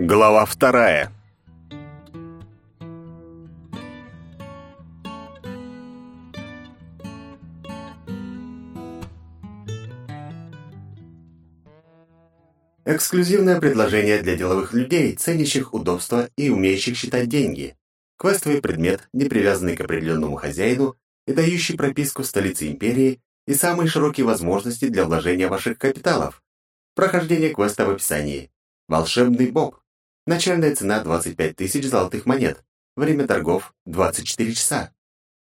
Глава вторая. Эксклюзивное предложение для деловых людей, ценящих удобства и умеющих считать деньги. Квестовый предмет, не привязанный к определенному хозяину и дающий прописку в столице империи и самые широкие возможности для вложения ваших капиталов. Прохождение квеста в описании. Волшебный бог. Начальная цена 25 тысяч золотых монет. Время торгов 24 часа.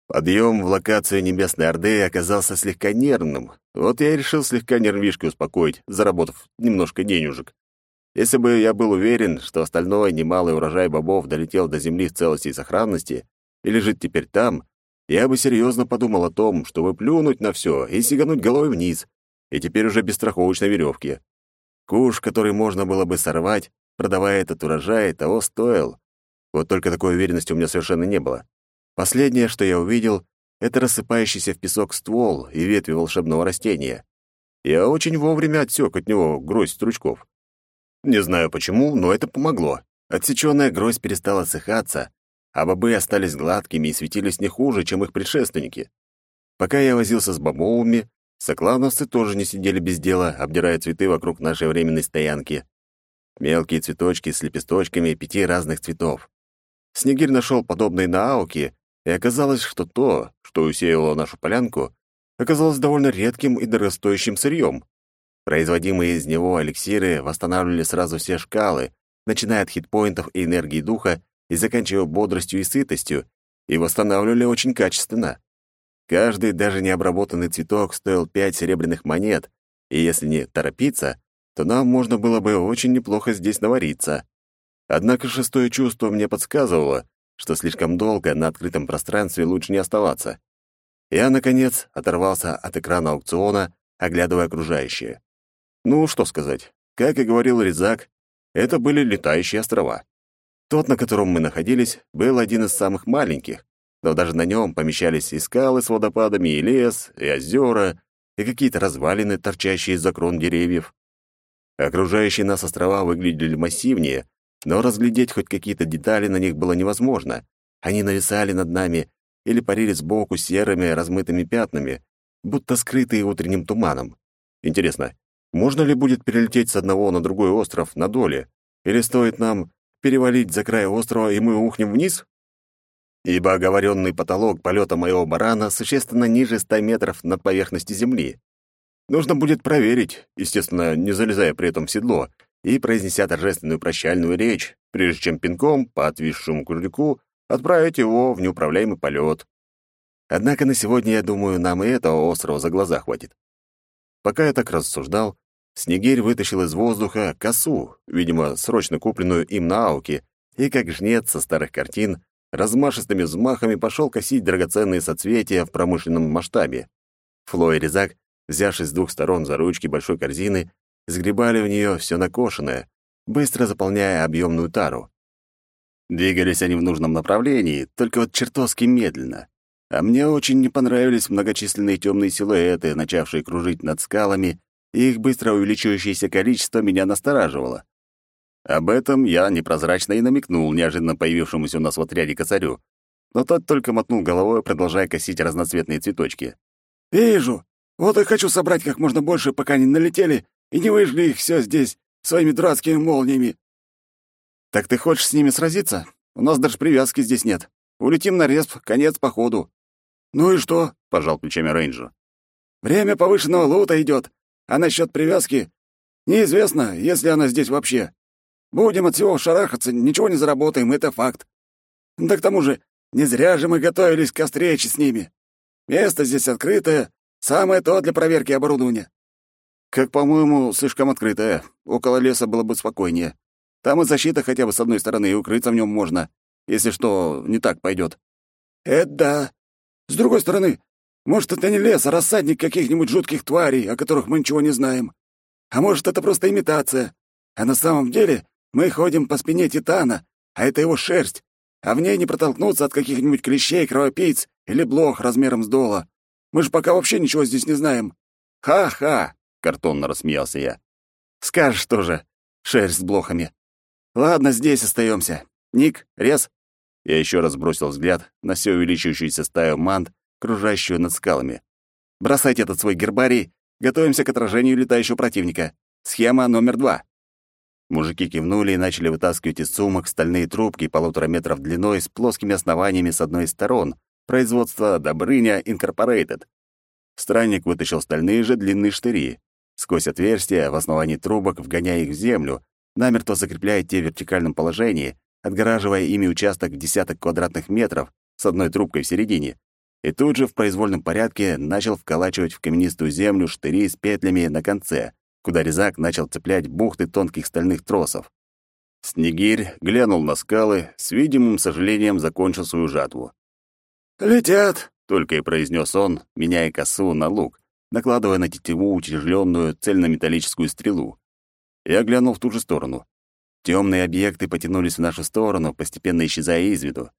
Подъем в локацию Небесной Орды оказался слегка нервным. Вот я и решил слегка нервишки успокоить, заработав немножко денежек. Если бы я был уверен, что остальной немалый урожай бобов долетел до земли в целости и сохранности и лежит теперь там, я бы серьезно подумал о том, чтобы плюнуть на все и сигануть головой вниз, и теперь уже без страховочной веревки. Куш, который можно было бы сорвать, продавая этот урожай, того стоил. Вот только такой уверенности у меня совершенно не было. Последнее, что я увидел, это рассыпающийся в песок ствол и ветви волшебного растения. Я очень вовремя отсек от него гроздь стручков. Не знаю почему, но это помогло. Отсечённая гроздь перестала ссыхаться, а бобы остались гладкими и светились не хуже, чем их предшественники. Пока я возился с бобовыми, соклановцы тоже не сидели без дела, обдирая цветы вокруг нашей временной стоянки. Мелкие цветочки с лепесточками пяти разных цветов. Снегирь нашел подобные на ауке и оказалось, что то, что усеяло нашу полянку, оказалось довольно редким и дорогостоящим сырьем. Производимые из него эликсиры восстанавливали сразу все шкалы, начиная от хитпоинтов и энергии духа и заканчивая бодростью и сытостью, и восстанавливали очень качественно. Каждый даже необработанный цветок стоил пять серебряных монет, и если не торопиться, то нам можно было бы очень неплохо здесь навариться. Однако шестое чувство мне подсказывало, что слишком долго на открытом пространстве лучше не оставаться. Я, наконец, оторвался от экрана аукциона, оглядывая окружающее. Ну, что сказать. Как и говорил Резак, это были летающие острова. Тот, на котором мы находились, был один из самых маленьких, но даже на нем помещались и скалы с водопадами, и лес, и озера, и какие-то развалины, торчащие из-за крон деревьев. Окружающие нас острова выглядели массивнее, но разглядеть хоть какие-то детали на них было невозможно. Они нависали над нами или парили сбоку серыми размытыми пятнами, будто скрытые утренним туманом. Интересно, можно ли будет перелететь с одного на другой остров на доле? Или стоит нам перевалить за край острова, и мы ухнем вниз? Ибо оговоренный потолок полета моего барана существенно ниже ста метров над поверхностью Земли. Нужно будет проверить, естественно, не залезая при этом в седло, и, произнеся торжественную прощальную речь, прежде чем пинком по отвисшему крюку отправить его в неуправляемый полет. Однако на сегодня, я думаю, нам и этого острова за глаза хватит. Пока я так рассуждал, Снегирь вытащил из воздуха косу, видимо, срочно купленную им на ауке, и, как жнец со старых картин, размашистыми взмахами пошел косить драгоценные соцветия в промышленном масштабе. Фло Резак, взявшись с двух сторон за ручки большой корзины, сгребали в нее все накошенное, быстро заполняя объемную тару. Двигались они в нужном направлении, только вот чертовски медленно. А мне очень не понравились многочисленные темные силуэты, начавшие кружить над скалами, и их быстро увеличивающееся количество меня настораживало. Об этом я непрозрачно и намекнул неожиданно появившемуся у нас в отряде косарю, но тот только мотнул головой, продолжая косить разноцветные цветочки. «Вижу. Вот и хочу собрать как можно больше, пока не налетели и не выжгли их все здесь своими дурацкими молниями. Так ты хочешь с ними сразиться? У нас даже привязки здесь нет. Улетим на респ, конец походу. Ну и что? пожал плечами рейнджер. Время повышенного лута идет, а насчет привязки неизвестно, если она здесь вообще. Будем от всего шарахаться, ничего не заработаем, это факт. Да к тому же, не зря же мы готовились к встрече с ними. Место здесь открытое, самое то для проверки оборудования. Как, по-моему, слишком открытая. Около леса было бы спокойнее. Там и защита хотя бы с одной стороны, и укрыться в нем можно, если что не так пойдет. Это да. С другой стороны, может, это не лес, а рассадник каких-нибудь жутких тварей, о которых мы ничего не знаем. А может, это просто имитация. А на самом деле мы ходим по спине Титана, а это его шерсть, а в ней не протолкнуться от каких-нибудь клещей, кровопийц или блох размером с дола. Мы же пока вообще ничего здесь не знаем. Ха-ха! картонно рассмеялся я. Скажешь тоже, шерсть с блохами. Ладно, здесь остаемся. Ник, Рез. Я еще раз бросил взгляд на все увеличивающуюся стаю мант, кружащую над скалами. Бросайте этот свой гербарий, готовимся к отражению летающего противника. Схема номер два. Мужики кивнули и начали вытаскивать из сумок стальные трубки полутора метров длиной с плоскими основаниями с одной из сторон, производства Добрыня Инкорпорейтед. Странник вытащил стальные же длинные штыри. Сквозь отверстия в основании трубок, вгоняя их в землю, намертво закрепляя те в вертикальном положении, отгораживая ими участок в десяток квадратных метров с одной трубкой в середине, и тут же в произвольном порядке начал вколачивать в каменистую землю штыри с петлями на конце, куда резак начал цеплять бухты тонких стальных тросов. Снегирь глянул на скалы, с видимым сожалением закончил свою жатву. «Летят!» — только и произнес он, меняя косу на лук, накладывая на тетиву утяжеленную цельнометаллическую стрелу. Я глянул в ту же сторону. Темные объекты потянулись в нашу сторону, постепенно исчезая из виду.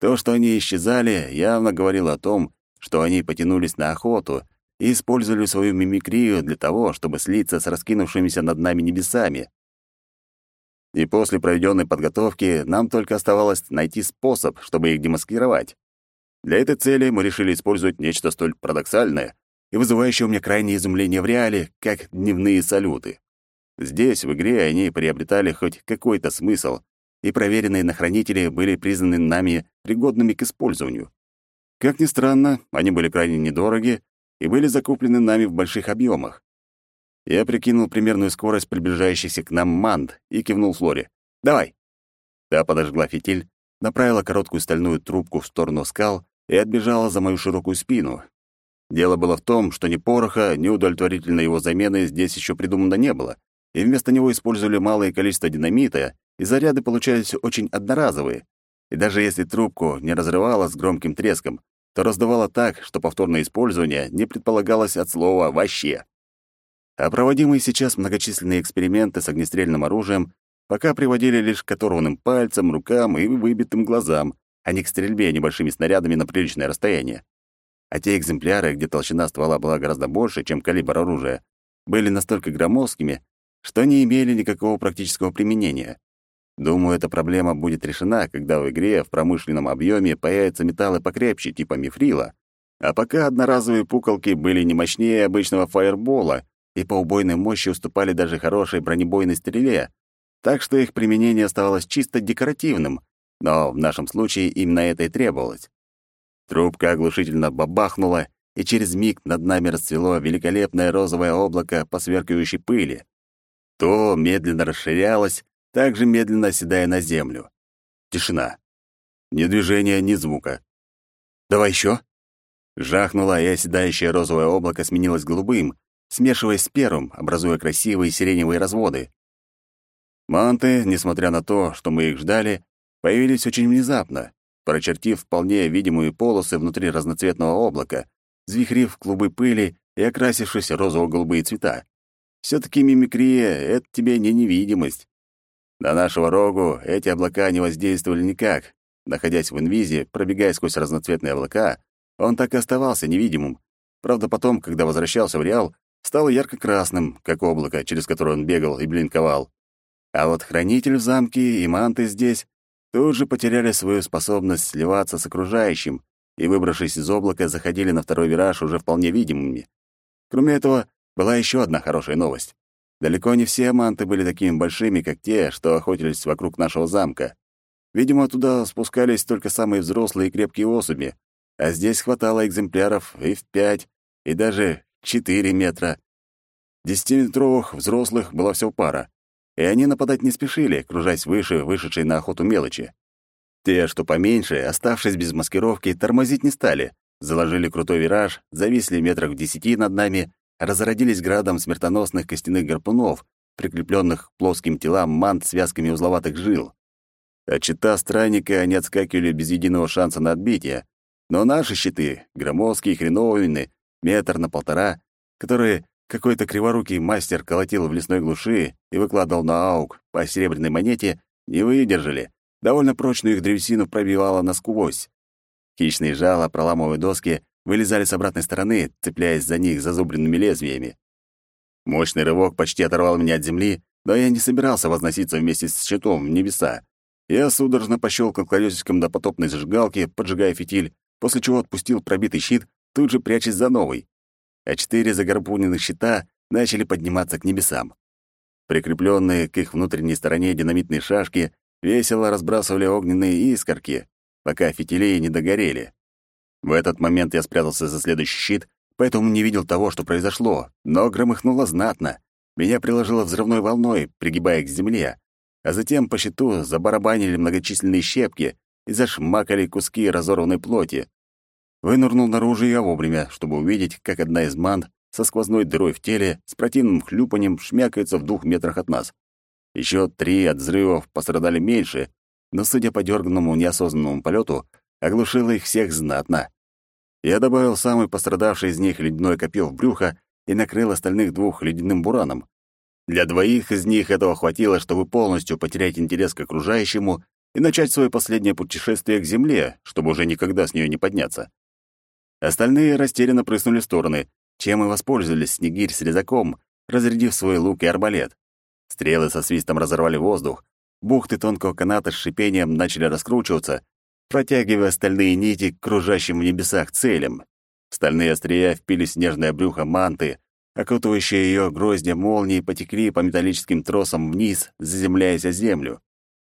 То, что они исчезали, явно говорило о том, что они потянулись на охоту и использовали свою мимикрию для того, чтобы слиться с раскинувшимися над нами небесами. И после проведенной подготовки нам только оставалось найти способ, чтобы их демаскировать. Для этой цели мы решили использовать нечто столь парадоксальное и вызывающее у меня крайнее изумление в реале, как дневные салюты. Здесь, в игре, они приобретали хоть какой-то смысл, и проверенные на хранители были признаны нами пригодными к использованию. Как ни странно, они были крайне недороги и были закуплены нами в больших объемах. Я прикинул примерную скорость приближающихся к нам манд и кивнул Флоре. «Давай!» Та подожгла фитиль, направила короткую стальную трубку в сторону скал и отбежала за мою широкую спину. Дело было в том, что ни пороха, ни удовлетворительной его замены здесь еще придумано не было, и вместо него использовали малое количество динамита, и заряды получались очень одноразовые. И даже если трубку не разрывало с громким треском, то раздавало так, что повторное использование не предполагалось от слова «вообще». А проводимые сейчас многочисленные эксперименты с огнестрельным оружием пока приводили лишь к оторванным пальцам, рукам и выбитым глазам, а не к стрельбе небольшими снарядами на приличное расстояние. А те экземпляры, где толщина ствола была гораздо больше, чем калибр оружия, были настолько громоздкими, что не имели никакого практического применения. Думаю, эта проблема будет решена, когда в игре в промышленном объеме появятся металлы покрепче, типа мифрила. А пока одноразовые пуколки были не мощнее обычного фаербола и по убойной мощи уступали даже хорошей бронебойной стреле, так что их применение оставалось чисто декоративным, но в нашем случае именно это и требовалось. Трубка оглушительно бабахнула, и через миг над нами расцвело великолепное розовое облако посверкивающей пыли. То медленно расширялось, также медленно оседая на землю. Тишина. Ни движения, ни звука. «Давай еще. Жахнуло, и оседающее розовое облако сменилось голубым, смешиваясь с первым, образуя красивые сиреневые разводы. Манты, несмотря на то, что мы их ждали, появились очень внезапно, прочертив вполне видимые полосы внутри разноцветного облака, взвихрив клубы пыли и окрасившись розово-голубые цвета. Все-таки мимикрия — это тебе не невидимость. На нашего рогу эти облака не воздействовали никак. Находясь в инвизе, пробегая сквозь разноцветные облака, он так и оставался невидимым. Правда, потом, когда возвращался в Реал, стал ярко-красным, как облако, через которое он бегал и блинковал. А вот хранитель в замке и манты здесь тут же потеряли свою способность сливаться с окружающим и, выбравшись из облака, заходили на второй вираж уже вполне видимыми. Кроме этого, была еще одна хорошая новость. Далеко не все манты были такими большими, как те, что охотились вокруг нашего замка. Видимо, туда спускались только самые взрослые и крепкие особи, а здесь хватало экземпляров и в пять, и даже четыре метра. Десятиметровых взрослых была всего пара, и они нападать не спешили, кружась выше вышедшей на охоту мелочи. Те, что поменьше, оставшись без маскировки, тормозить не стали, заложили крутой вираж, зависли метрах в десяти над нами разродились градом смертоносных костяных гарпунов, прикрепленных к плоским телам мант связками узловатых жил. От щита странника они отскакивали без единого шанса на отбитие, но наши щиты, громоздкие хреновины, метр на полтора, которые какой-то криворукий мастер колотил в лесной глуши и выкладывал на аук по серебряной монете, не выдержали. Довольно прочную их древесину пробивало насквозь. Хищные жало, проламывая доски, вылезали с обратной стороны, цепляясь за них зазубренными лезвиями. Мощный рывок почти оторвал меня от земли, но я не собирался возноситься вместе с щитом в небеса. Я судорожно пощелкал колесиком до потопной зажигалки, поджигая фитиль, после чего отпустил пробитый щит, тут же прячась за новый. А четыре загорпуненных щита начали подниматься к небесам. Прикрепленные к их внутренней стороне динамитные шашки весело разбрасывали огненные искорки, пока фитили не догорели. В этот момент я спрятался за следующий щит, поэтому не видел того, что произошло, но громыхнуло знатно. Меня приложило взрывной волной, пригибая к земле, а затем по щиту забарабанили многочисленные щепки и зашмакали куски разорванной плоти. Вынырнул наружу я вовремя, чтобы увидеть, как одна из манд со сквозной дырой в теле с противным хлюпанием шмякается в двух метрах от нас. Еще три от взрывов пострадали меньше, но, судя по дерганному неосознанному полету, оглушило их всех знатно. Я добавил самый пострадавший из них ледяное копье в брюхо и накрыл остальных двух ледяным бураном. Для двоих из них этого хватило, чтобы полностью потерять интерес к окружающему и начать свое последнее путешествие к земле, чтобы уже никогда с нее не подняться. Остальные растерянно прыснули в стороны, чем и воспользовались Снегирь с резаком, разрядив свой лук и арбалет. Стрелы со свистом разорвали воздух, бухты тонкого каната с шипением начали раскручиваться, протягивая стальные нити к кружащим в небесах целям. Стальные острия впились в снежное брюхо манты, окутывающие ее гроздья молнии потекли по металлическим тросам вниз, заземляясь о землю.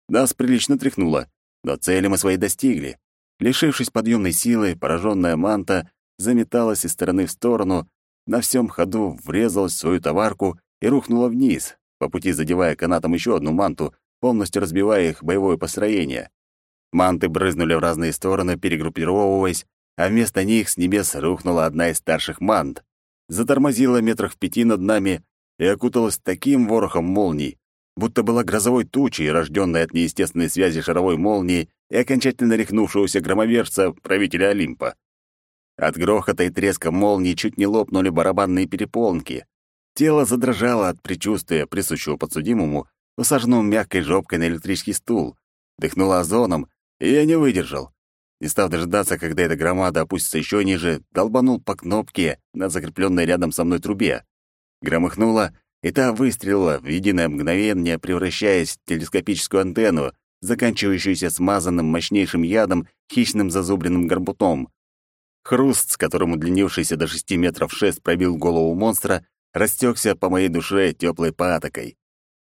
Нас прилично тряхнуло, но цели мы свои достигли. Лишившись подъемной силы, пораженная манта заметалась из стороны в сторону, на всем ходу врезалась в свою товарку и рухнула вниз, по пути задевая канатом еще одну манту, полностью разбивая их боевое построение. Манты брызнули в разные стороны, перегруппировываясь, а вместо них с небес рухнула одна из старших мант. Затормозила метрах в пяти над нами и окуталась таким ворохом молний, будто была грозовой тучей, рожденной от неестественной связи шаровой молнии и окончательно рехнувшегося громовержца правителя Олимпа. От грохота и треска молнии чуть не лопнули барабанные переполнки. Тело задрожало от предчувствия, присущего подсудимому, усаженному мягкой жопкой на электрический стул. Дыхнуло озоном, и я не выдержал. Не став дожидаться, когда эта громада опустится еще ниже, долбанул по кнопке на закрепленной рядом со мной трубе. Громыхнуло, и та выстрелила в единое мгновение, превращаясь в телескопическую антенну, заканчивающуюся смазанным мощнейшим ядом хищным зазубренным горбутом. Хруст, с которым удлинившийся до шести метров шест пробил голову монстра, растекся по моей душе теплой патокой.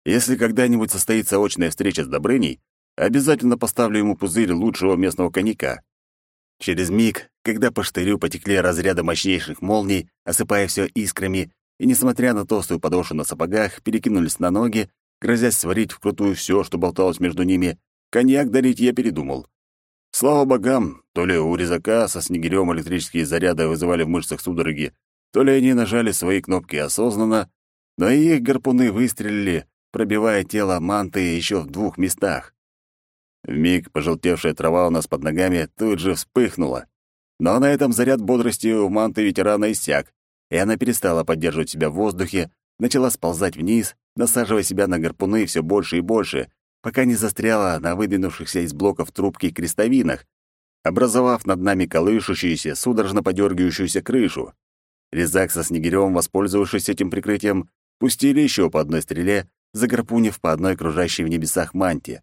Если когда-нибудь состоится очная встреча с Добрыней, обязательно поставлю ему пузырь лучшего местного коньяка. Через миг, когда по штырю потекли разряды мощнейших молний, осыпая все искрами, и, несмотря на толстую подошву на сапогах, перекинулись на ноги, грозясь сварить вкрутую все, что болталось между ними, коньяк дарить я передумал. Слава богам, то ли у резака со снегирем электрические заряды вызывали в мышцах судороги, то ли они нажали свои кнопки осознанно, но и их гарпуны выстрелили, пробивая тело манты еще в двух местах. Вмиг пожелтевшая трава у нас под ногами тут же вспыхнула. Но на этом заряд бодрости у манты ветерана иссяк, и она перестала поддерживать себя в воздухе, начала сползать вниз, насаживая себя на гарпуны все больше и больше, пока не застряла на выдвинувшихся из блоков трубки крестовинах, образовав над нами колышущуюся, судорожно подергивающуюся крышу. Резак со снегирем, воспользовавшись этим прикрытием, пустили еще по одной стреле, загарпунив по одной кружащей в небесах манте.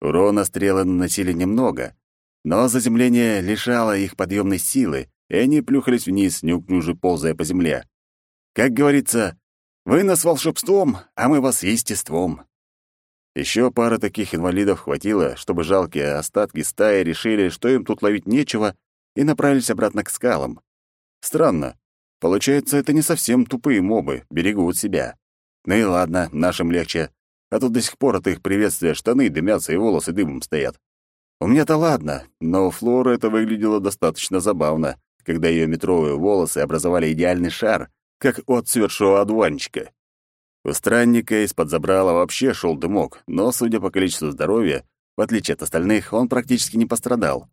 Урона стрелы наносили немного, но заземление лишало их подъемной силы, и они плюхались вниз, неуклюже ползая по земле. Как говорится, вы нас волшебством, а мы вас естеством. Еще пара таких инвалидов хватило, чтобы жалкие остатки стаи решили, что им тут ловить нечего, и направились обратно к скалам. Странно. Получается, это не совсем тупые мобы, берегут себя. Ну и ладно, нашим легче. А тут до сих пор от их приветствия штаны дымятся и волосы дымом стоят. У меня-то ладно, но у Флоры это выглядело достаточно забавно, когда ее метровые волосы образовали идеальный шар, как у отцветшего одуванчика. У странника из-под забрала вообще шел дымок, но, судя по количеству здоровья, в отличие от остальных, он практически не пострадал.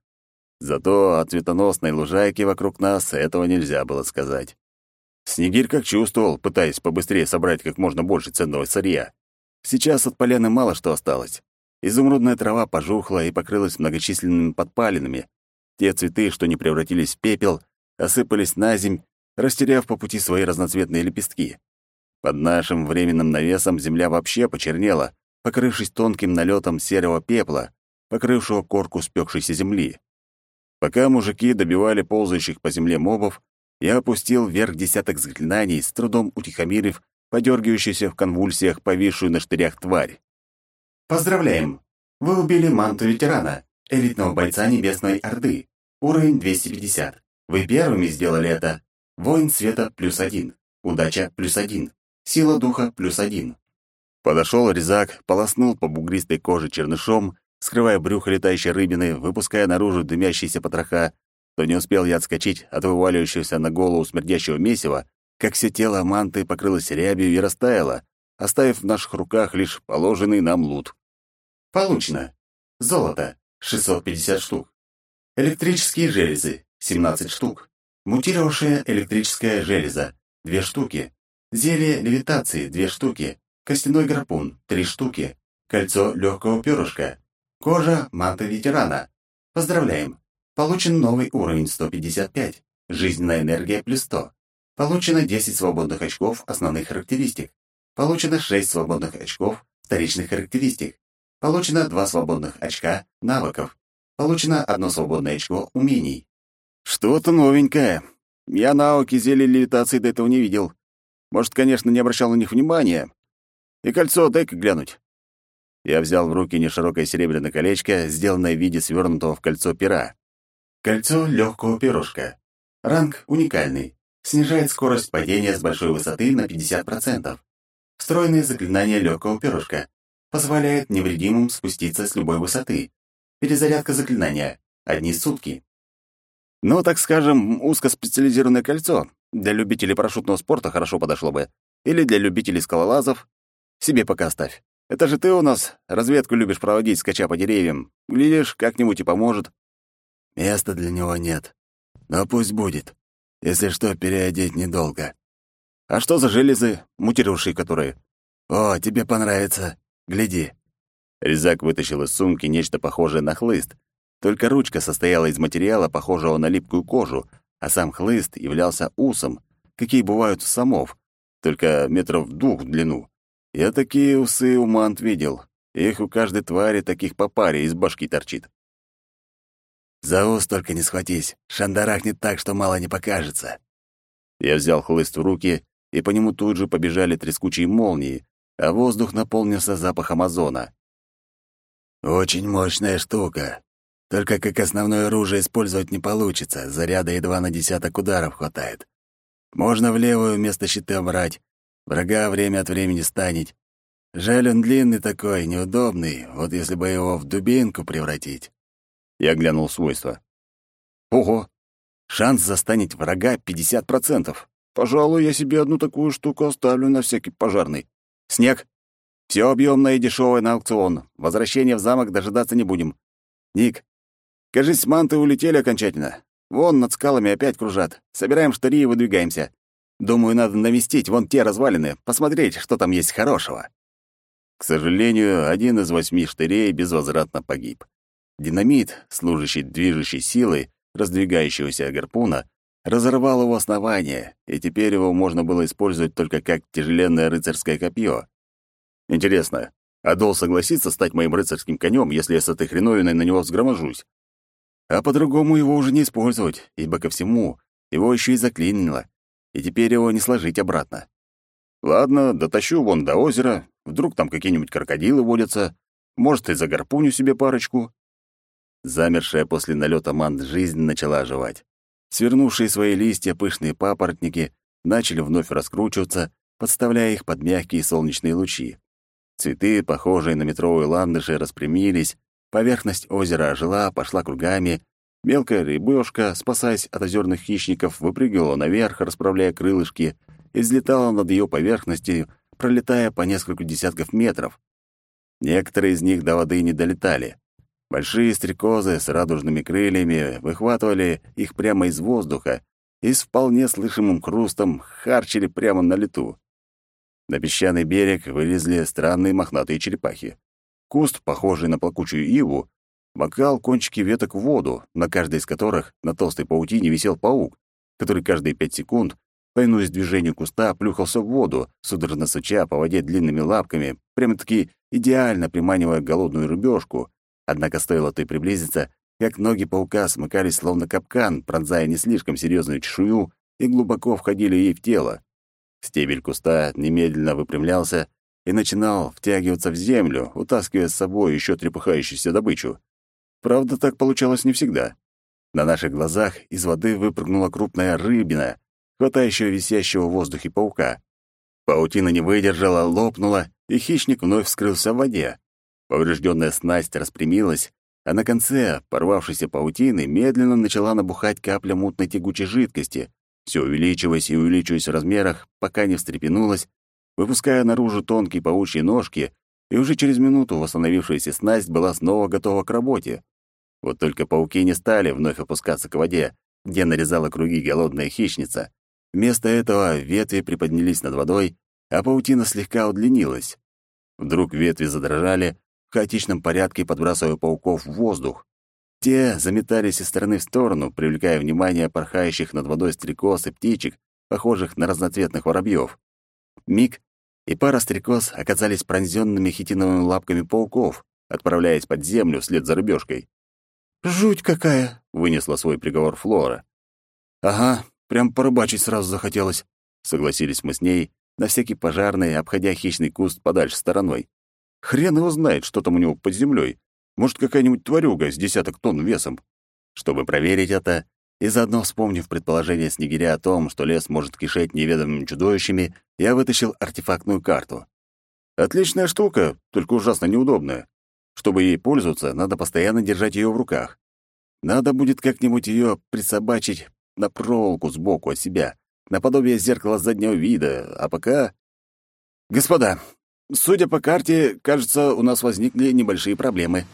Зато от цветоносной лужайки вокруг нас этого нельзя было сказать. Снегирь как чувствовал, пытаясь побыстрее собрать как можно больше ценного сырья. Сейчас от поляны мало что осталось. Изумрудная трава пожухла и покрылась многочисленными подпалинами. Те цветы, что не превратились в пепел, осыпались на земь, растеряв по пути свои разноцветные лепестки. Под нашим временным навесом земля вообще почернела, покрывшись тонким налетом серого пепла, покрывшего корку спекшейся земли. Пока мужики добивали ползающих по земле мобов, я опустил вверх десяток заклинаний, с трудом утихомирив подергивающуюся в конвульсиях повисшую на штырях тварь. Поздравляем! Вы убили манту ветерана, элитного бойца Небесной Орды. Уровень 250. Вы первыми сделали это. Воин света плюс один. Удача плюс один. Сила духа плюс один. Подошел резак, полоснул по бугристой коже чернышом, скрывая брюхо летающей рыбины, выпуская наружу дымящиеся потроха, то не успел я отскочить от вываливающегося на голову смердящего месива, как все тело манты покрылось рябью и растаяло, оставив в наших руках лишь положенный нам лут. Получено. Золото — 650 штук. Электрические железы — 17 штук. Мутировавшая электрическая железа — 2 штуки. Зелье левитации — 2 штуки. Костяной гарпун — 3 штуки. Кольцо легкого перышка. Кожа манты ветерана. Поздравляем! Получен новый уровень 155. Жизненная энергия плюс 100. Получено 10 свободных очков основных характеристик. Получено 6 свободных очков вторичных характеристик. Получено 2 свободных очка навыков. Получено одно свободное очко умений. Что-то новенькое. Я навыки зелья левитации до этого не видел. Может, конечно, не обращал на них внимания. И кольцо дай-ка глянуть. Я взял в руки неширокое серебряное колечко, сделанное в виде свернутого в кольцо пера. Кольцо легкого перышка. Ранг уникальный. Снижает скорость падения с большой высоты на 50%. Встроенное заклинание легкого перышка. Позволяет невредимым спуститься с любой высоты. Перезарядка заклинания. Одни сутки. Ну, так скажем, узкоспециализированное кольцо. Для любителей парашютного спорта хорошо подошло бы. Или для любителей скалолазов. Себе пока оставь. Это же ты у нас разведку любишь проводить, скача по деревьям. Глядишь, как-нибудь и поможет. Места для него нет. Но пусть будет. Если что, переодеть недолго. А что за железы, мутировавшие которые? О, тебе понравится. Гляди. Резак вытащил из сумки нечто похожее на хлыст. Только ручка состояла из материала, похожего на липкую кожу, а сам хлыст являлся усом, какие бывают у самов, только метров двух в длину. Я такие усы у мант видел. Их у каждой твари таких по паре из башки торчит. За ус только не схватись. Шандарахнет так, что мало не покажется. Я взял хлыст в руки, и по нему тут же побежали трескучие молнии, а воздух наполнился запахом озона. Очень мощная штука. Только как основное оружие использовать не получится, заряда едва на десяток ударов хватает. Можно в левую вместо щита брать, врага время от времени станет. Жаль, он длинный такой, неудобный, вот если бы его в дубинку превратить. Я глянул свойства. Ого! Шанс застанить врага 50%. Пожалуй, я себе одну такую штуку оставлю на всякий пожарный. Снег. Все объемное и дешевое на аукцион. Возвращения в замок дожидаться не будем. Ник, кажись, манты улетели окончательно. Вон над скалами опять кружат. Собираем штыри и выдвигаемся. Думаю, надо навестить вон те развалины, посмотреть, что там есть хорошего. К сожалению, один из восьми штырей безвозвратно погиб. Динамит, служащий движущей силой раздвигающегося гарпуна, разорвал его основание, и теперь его можно было использовать только как тяжеленное рыцарское копье. Интересно, Адол согласится стать моим рыцарским конем, если я с этой хреновиной на него взгроможусь? А по-другому его уже не использовать, ибо ко всему его еще и заклинило, и теперь его не сложить обратно. Ладно, дотащу вон до озера, вдруг там какие-нибудь крокодилы водятся, может, и загарпуню себе парочку. Замершая после налета манд жизнь начала оживать. Свернувшие свои листья пышные папоротники начали вновь раскручиваться, подставляя их под мягкие солнечные лучи. Цветы, похожие на метровые ландыши, распрямились, поверхность озера ожила, пошла кругами, мелкая рыбешка, спасаясь от озерных хищников, выпрыгивала наверх, расправляя крылышки, и взлетала над ее поверхностью, пролетая по несколько десятков метров. Некоторые из них до воды не долетали. Большие стрекозы с радужными крыльями выхватывали их прямо из воздуха и с вполне слышимым хрустом харчили прямо на лету. На песчаный берег вылезли странные мохнатые черепахи. Куст, похожий на плакучую иву, макал кончики веток в воду, на каждой из которых на толстой паутине висел паук, который каждые пять секунд повинуясь движению куста, плюхался в воду, судорожно суча по воде длинными лапками, прямо-таки идеально приманивая голодную рыбешку. Однако стоило той приблизиться, как ноги паука смыкались словно капкан, пронзая не слишком серьезную чешую и глубоко входили ей в тело. Стебель куста немедленно выпрямлялся и начинал втягиваться в землю, утаскивая с собой еще трепыхающуюся добычу. Правда, так получалось не всегда. На наших глазах из воды выпрыгнула крупная рыбина, хватающего висящего в воздухе паука. Паутина не выдержала, лопнула, и хищник вновь вскрылся в воде. Поврежденная снасть распрямилась, а на конце порвавшейся паутины медленно начала набухать капля мутной тягучей жидкости, все увеличиваясь и увеличиваясь в размерах, пока не встрепенулась, выпуская наружу тонкие паучьи ножки, и уже через минуту восстановившаяся снасть была снова готова к работе. Вот только пауки не стали вновь опускаться к воде, где нарезала круги голодная хищница. Вместо этого ветви приподнялись над водой, а паутина слегка удлинилась. Вдруг ветви задрожали, в хаотичном порядке подбрасывая пауков в воздух. Те заметались из стороны в сторону, привлекая внимание порхающих над водой стрекоз и птичек, похожих на разноцветных воробьев. Миг, и пара стрекоз оказались пронзенными хитиновыми лапками пауков, отправляясь под землю вслед за рыбешкой. «Жуть какая!» — вынесла свой приговор Флора. «Ага, Прям порыбачить сразу захотелось. Согласились мы с ней, на всякий пожарный, обходя хищный куст подальше стороной. Хрен его знает, что там у него под землей. Может, какая-нибудь тварюга с десяток тонн весом. Чтобы проверить это, и заодно вспомнив предположение Снегиря о том, что лес может кишеть неведомыми чудовищами, я вытащил артефактную карту. Отличная штука, только ужасно неудобная. Чтобы ей пользоваться, надо постоянно держать ее в руках. Надо будет как-нибудь ее присобачить на проволоку сбоку от себя, наподобие зеркала заднего вида, а пока... Господа, судя по карте, кажется, у нас возникли небольшие проблемы.